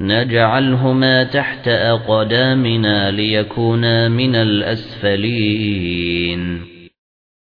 نَجْعَلْهُمَا تَحْتَ أَقْدَامِنَا لِيَكُونَا مِنَ الْأَسْفَلِينَ.